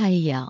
太阳。